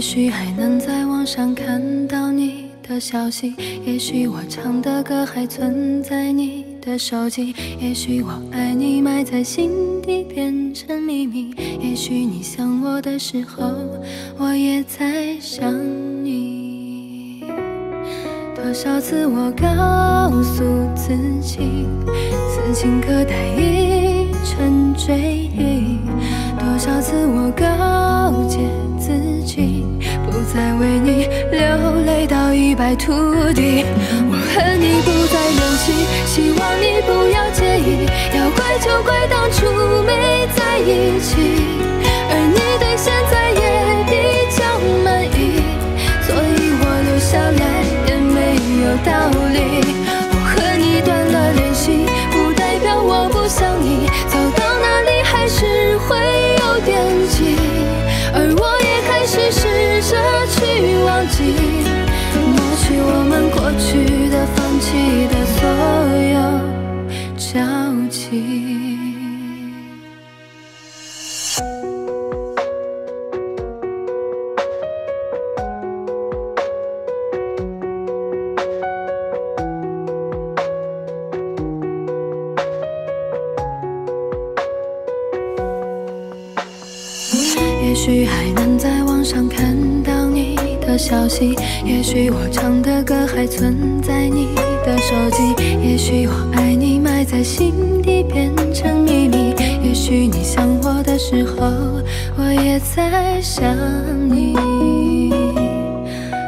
也许还能在网上看到你的消息也许我唱的歌还存在你的手机也许我爱你埋在心底变成秘密也许你想我的时候我也在想你。多少次我告诉自己此情可待已成追忆多少次我告诫自己不再为你流泪到一败涂地。我和你不再联系希望你不要介意要怪就怪当初没在一起。而你对现在过去的放弃的所有交集。想你，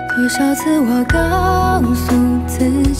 多少次我告诉自己。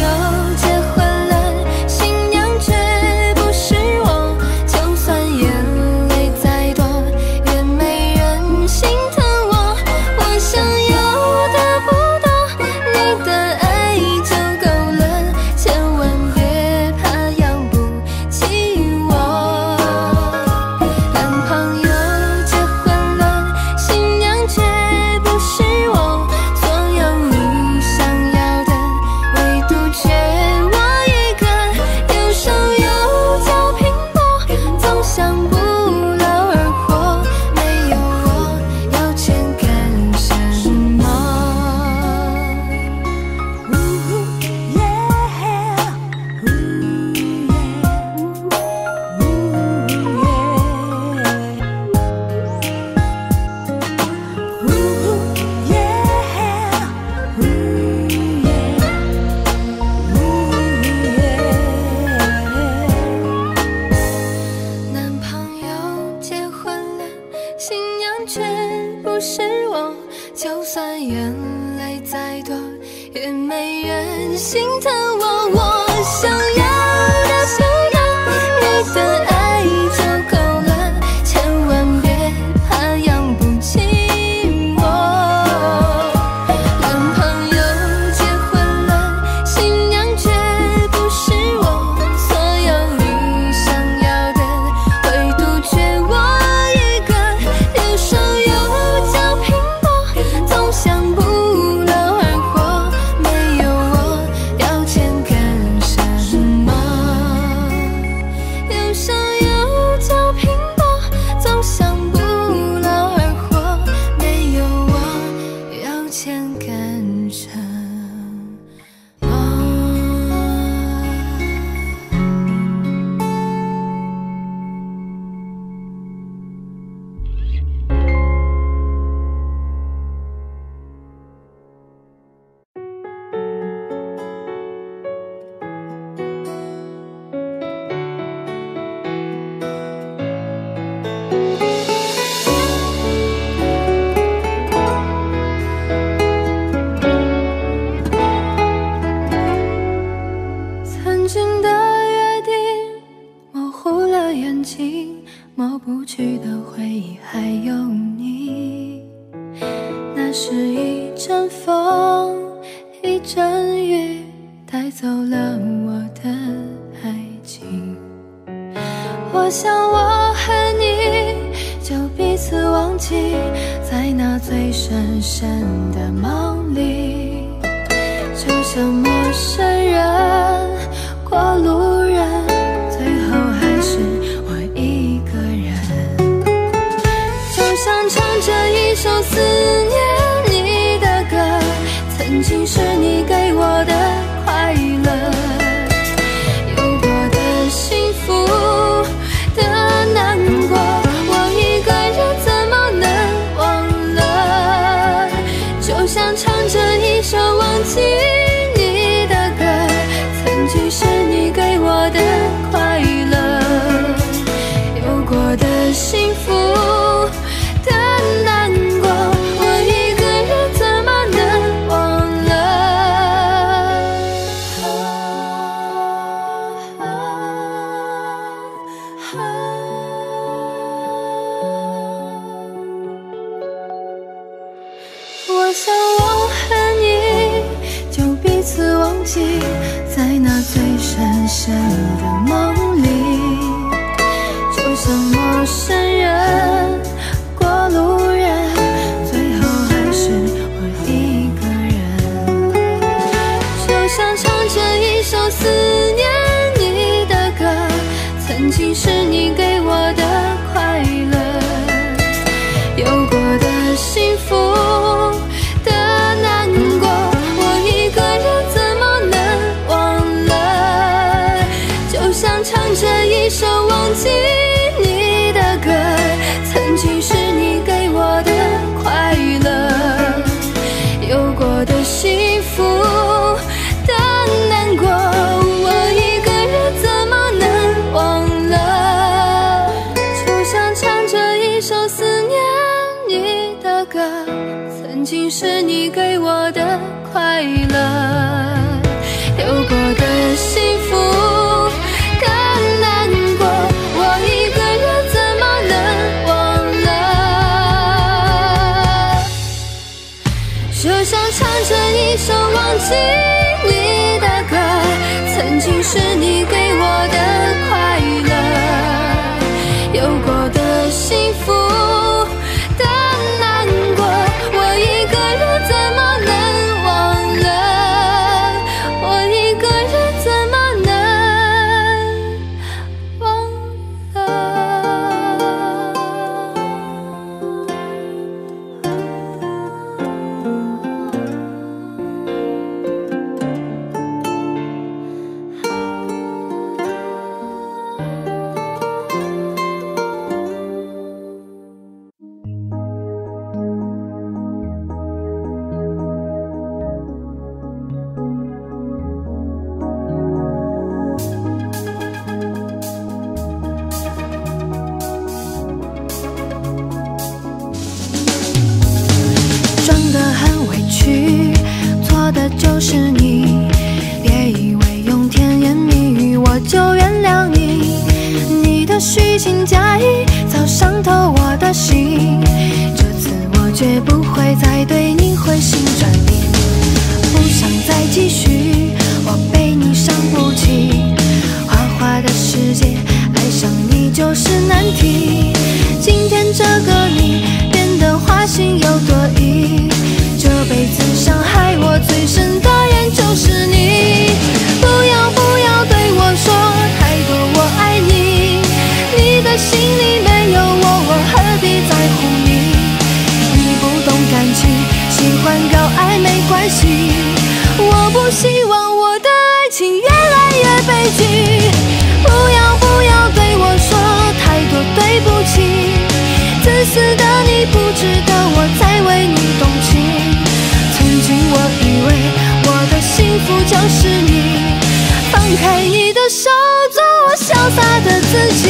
有还有你那是一阵风在那最深深的梦。曾经是你给。就是难题。今天这个你就是你，放开你的手，做我潇洒的自己。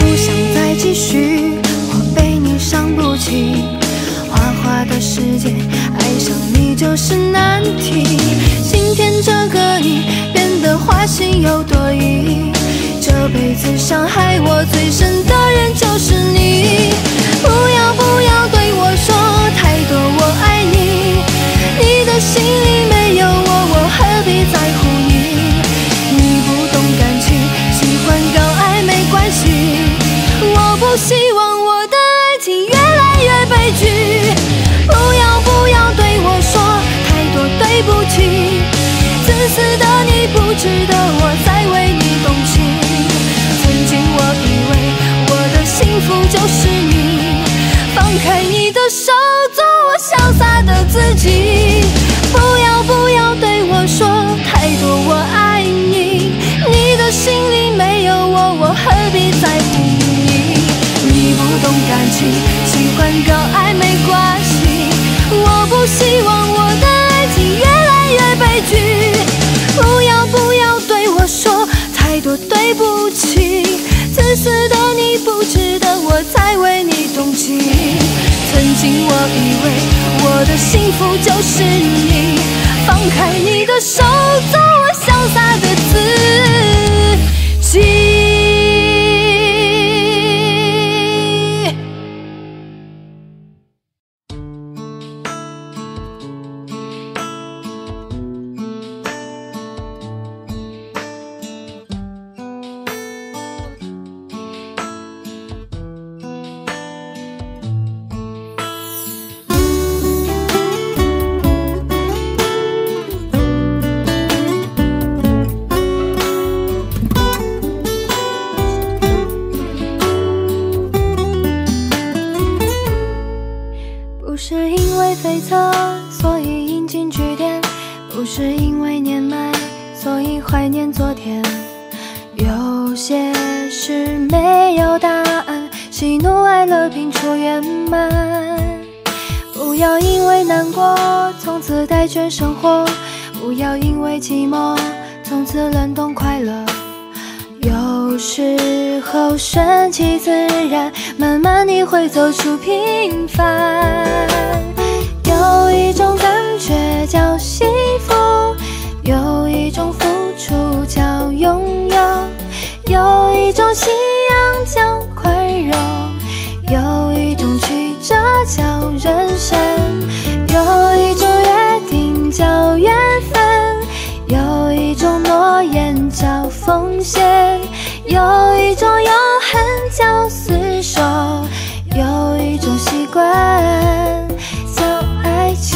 不想再继续，我被你伤不起。花花的世界，就是难题。今天这个你变得花心又多疑，这辈子伤害我最深的人就是自私的你不值得我再为你动情。曾经我以为我的幸福就是你，放开你的手，做我潇洒的自己。不要不要对我说太多我爱你，你的心里没有我，我何必在乎你？你不懂感情，喜欢搞暧昧关系。我不希望我以为我的幸福就是你，放开你的手走，会走出平凡。有一种感觉叫幸福，有一种付出叫拥有，有一种信仰叫宽容，有一种曲折叫人生，有一种约定叫缘分，有一种诺言叫奉献，有一种永恒叫厮守，惯叫爱情。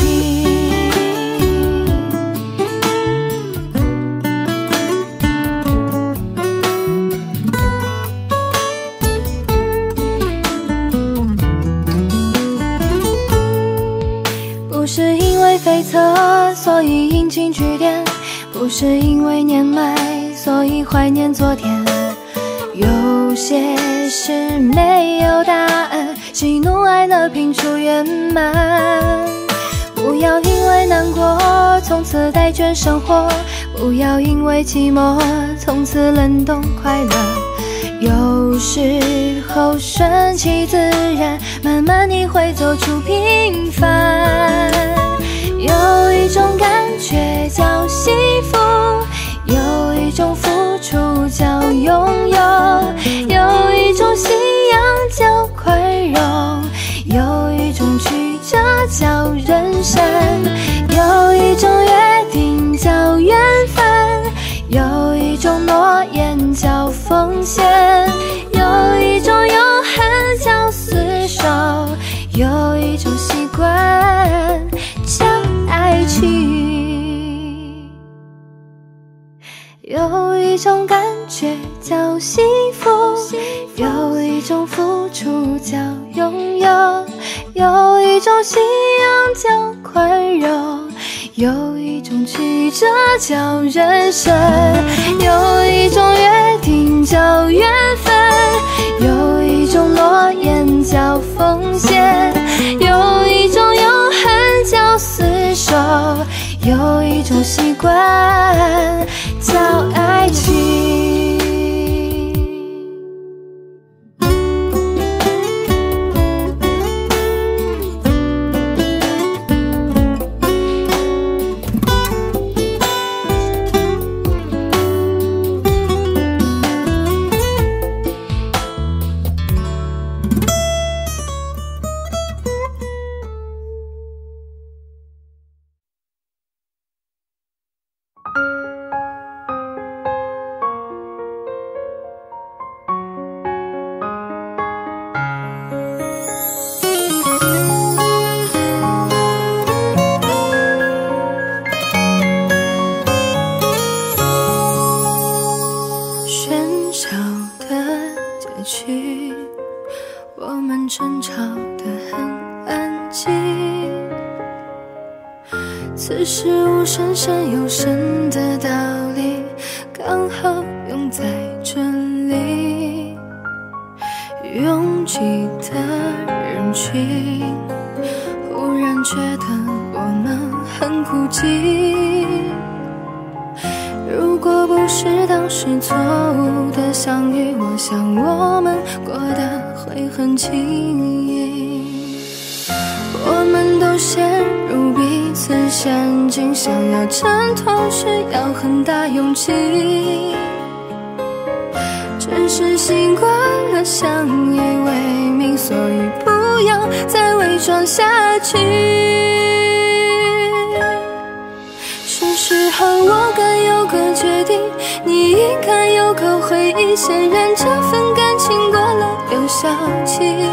不是因为悱恻，所以引经据典；不是因为年迈，所以怀念昨天。有些事没有答案，喜怒哀乐拼出圆满。不要因为难过从此呆倦生活，不要因为寂寞从此冷冻快乐。有时候顺其自然，慢慢你会走出平凡。有一种感觉叫幸福，有一种付出叫拥有，有一种信仰叫快，有一种曲折叫人生，有一种约定叫缘分，有一种诺言叫奉献，有一种永恒叫厮守，有一种习惯叫爱情，有一种感觉叫幸福，有一种付出叫拥有，有一种信仰叫宽容，有一种曲折叫人生，有一种约定叫缘分，有一种诺言叫奉献，有一种永恒叫厮守，有一种习惯叫爱情。无声胜有神要挣脱需要很大勇气。只是习惯了相依为命，所以不要再伪装下去。是时候我该有个决定，你应该有个回忆，显然这份感情过了有效期。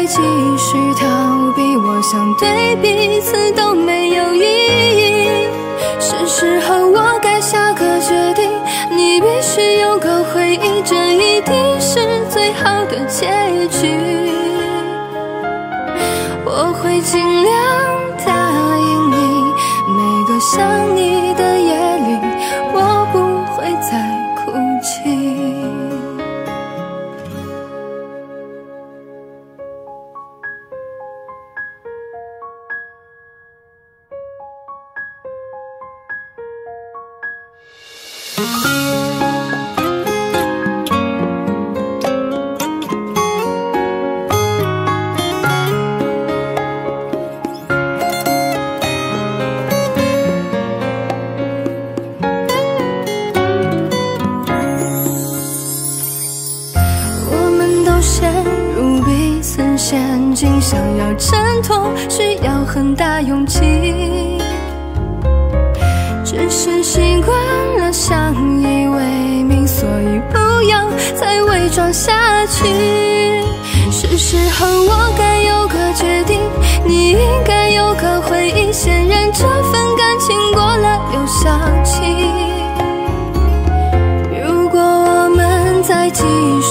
再继续逃避，我想对彼此都没有意义。是时候我该下个决定，你必须有个回忆，这一定是最好的结局。我会尽量答应你，每个想你你应该有个回应，显然这份感情过了有效期。如果我们再继续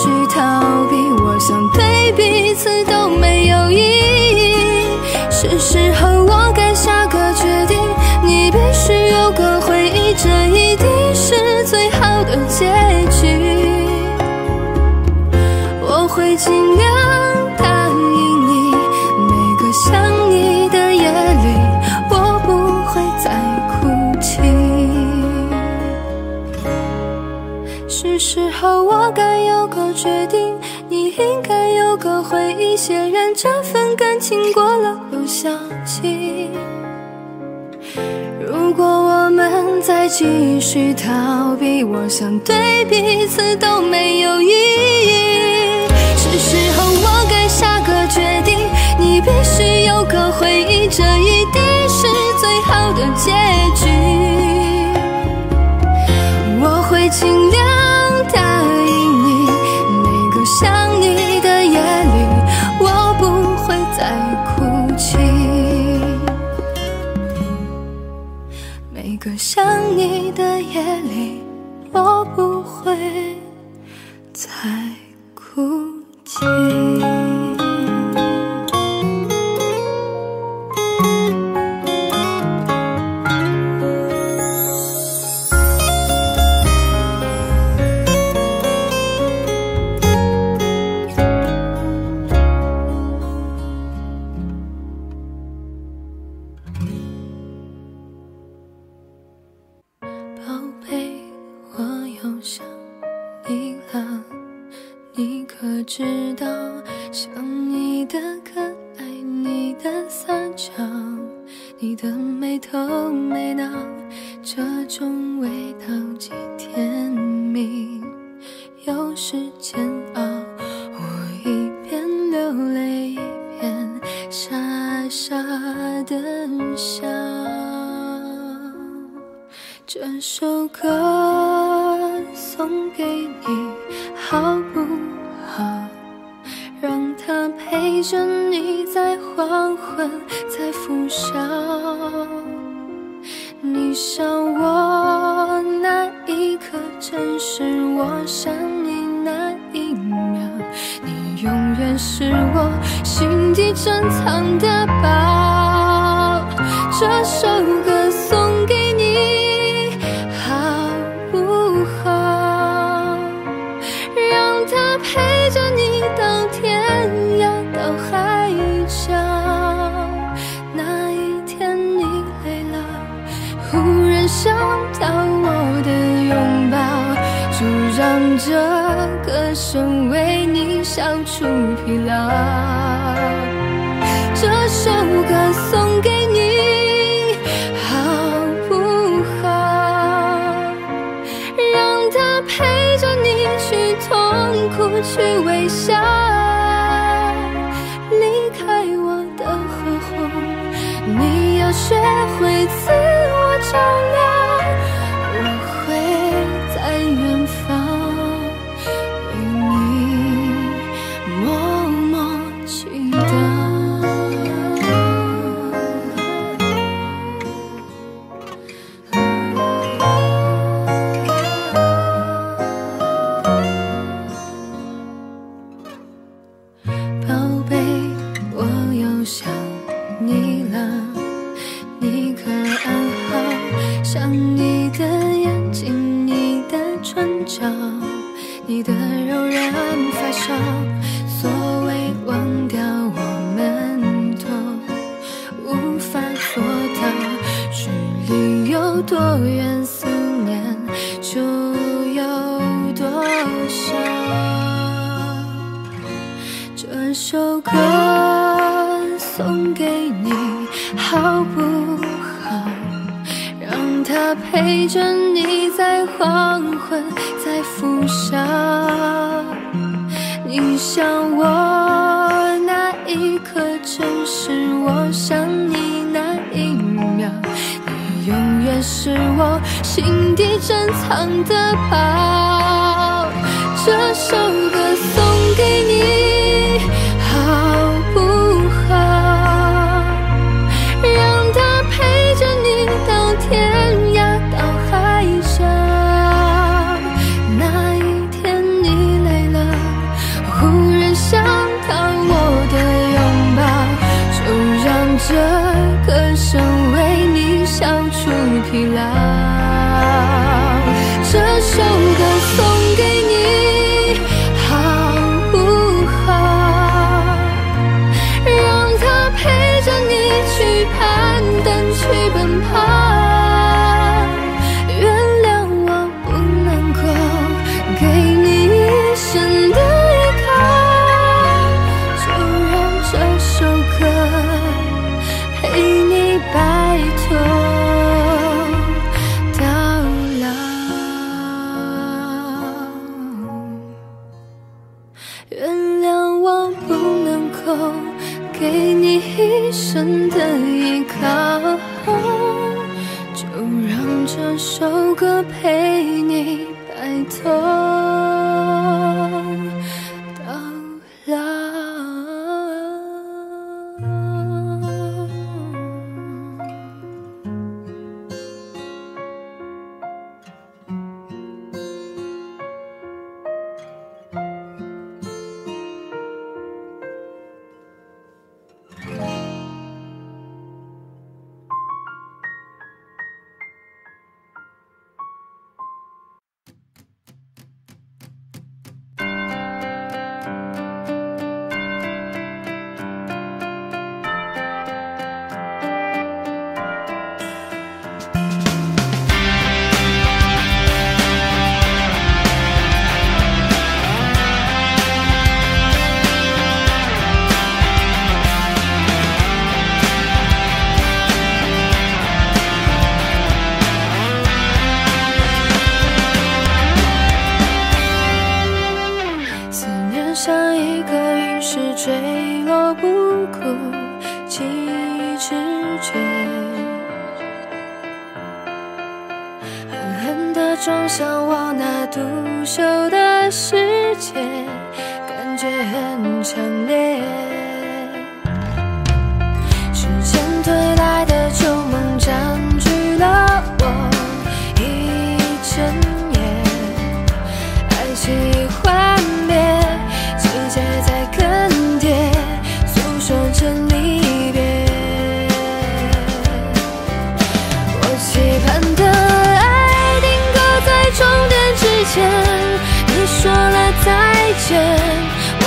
显然这份感情过了又消极。如果我们再继续逃避，我想对彼此都没有意义。是时候我该下个决定，你必须有个回应，这一定是最好的结局。我会尽量。每个想你的夜里我不会再是我想你那一秒你永远是我心底珍藏的宝。这首歌想着你在黄昏在浮想你想我那一刻就是我想你那一秒你永远是我心底珍藏的宝这首歌。这歌声为你消除疲劳。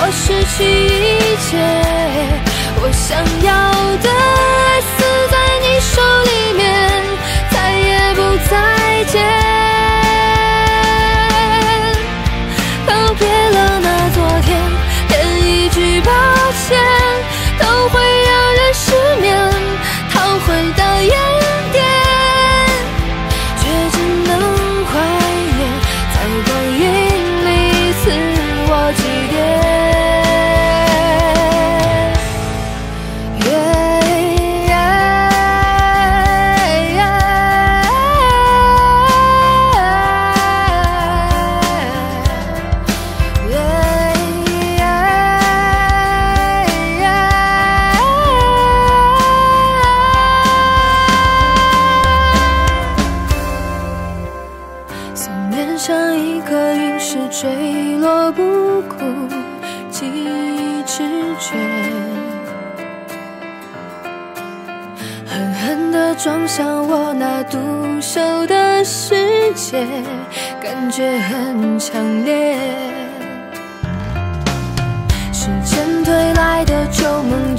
我失去一切我想要的爱死在你手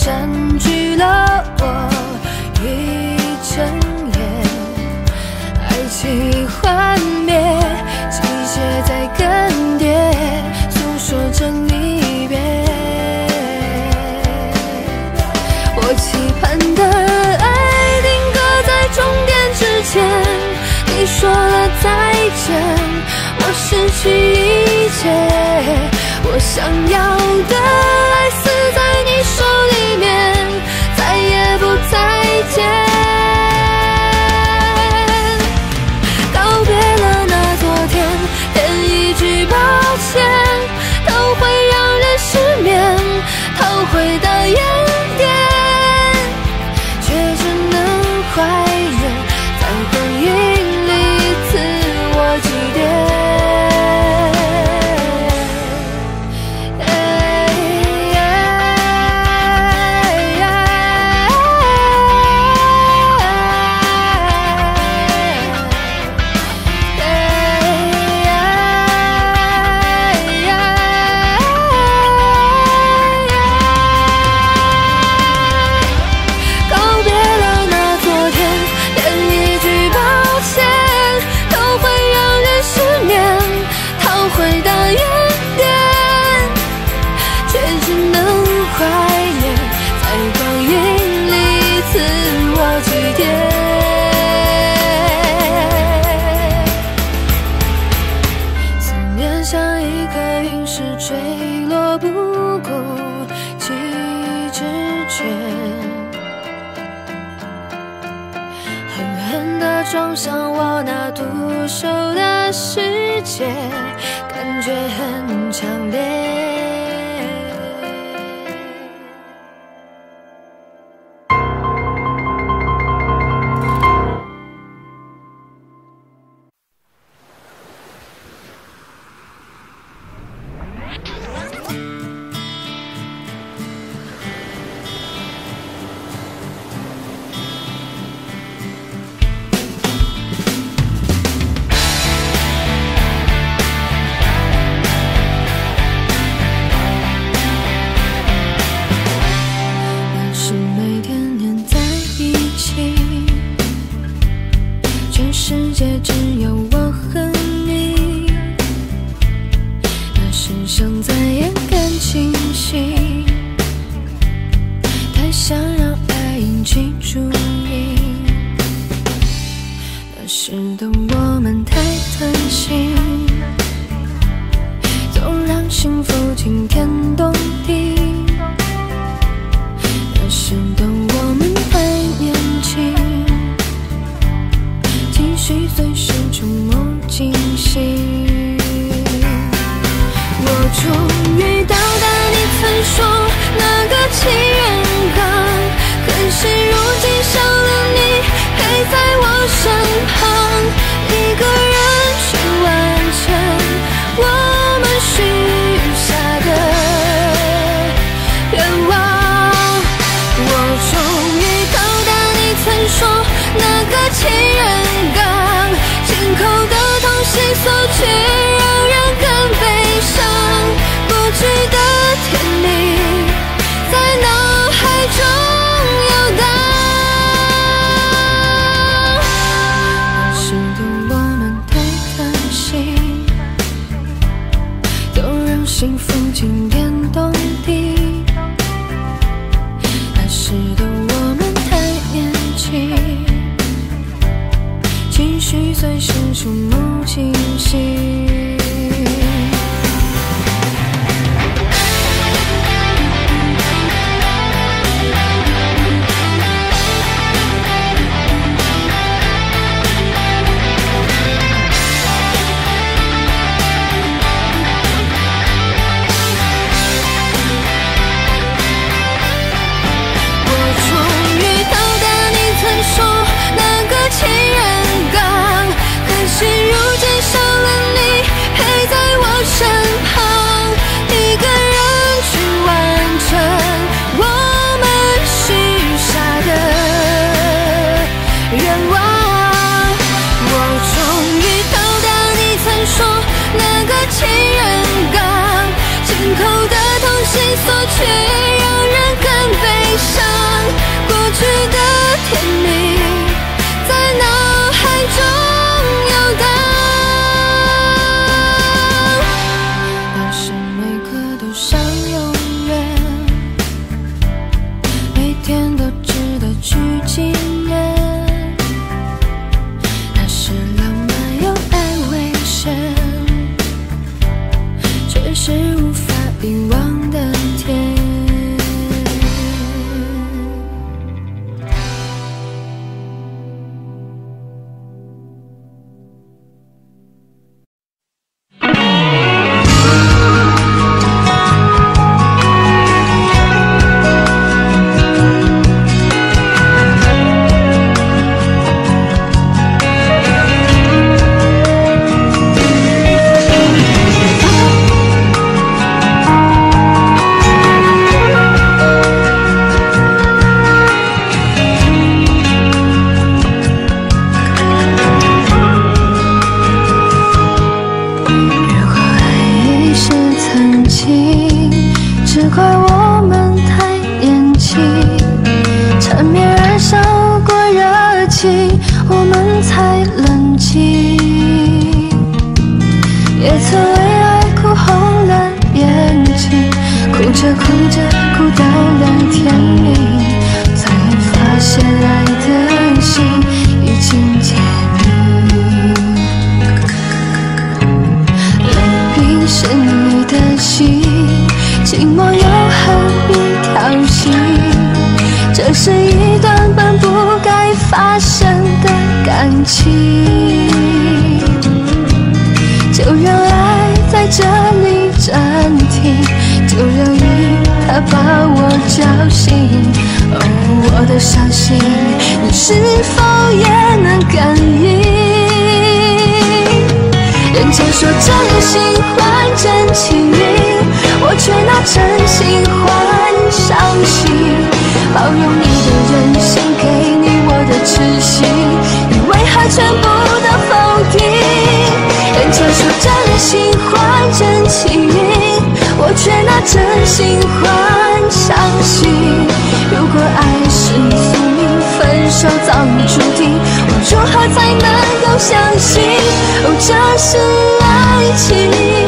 占据了我一整夜爱情幻灭季节在更迭诉说着离别我期盼的爱定格在终点之前你说了再见我失去一切我想要的爱这世界只有我和你，那时想再也看清晰，太想让爱引起注意。那时的我们太贪心，总让幸福今天。情人港，心口的痛，心锁却让人更悲伤。过去的甜蜜，在脑海中游荡。是的，我们太贪心，都让幸福停。的伤心，你是否也能感应？人家说真心换真情，我却拿真心换伤心。包容你的任性，给你我的痴心，你为何全部都否定？人家说真心换真情，我却拿真心换伤心。如果爱是宿命，分手早已注定，我如何才能够相信？哦，这是爱情。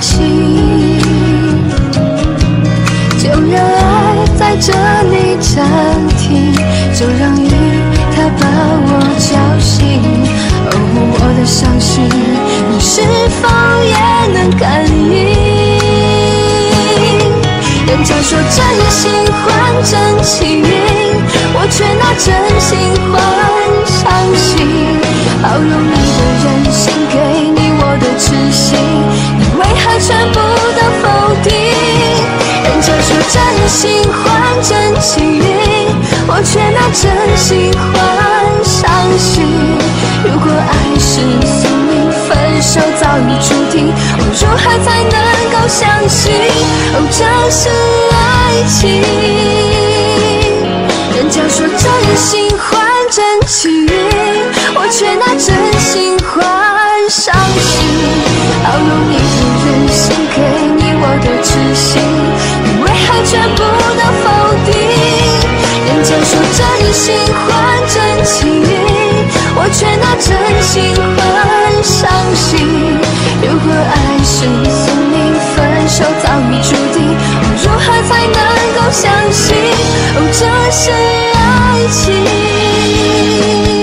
情。就让爱在这里暂停，就让雨它把我叫醒。哦，我的伤心，你是否也能感应？人家说真心换真情，我却拿真心换伤心。包容你的任性，给你我的痴心，全部都否定？人家说真心换真情，我却拿真心换伤心。如果爱是宿命，分手早已注定，我如何才能够相信？哦，这是爱情。人家说真心换真情，我却拿真心换伤心。好容你的任性，给你我的痴心，你为何全部都否定？人家说真心换真情，我却拿真心换伤心。如果爱是宿命，分手早已注定，我如何才能够相信？哦，这是爱情。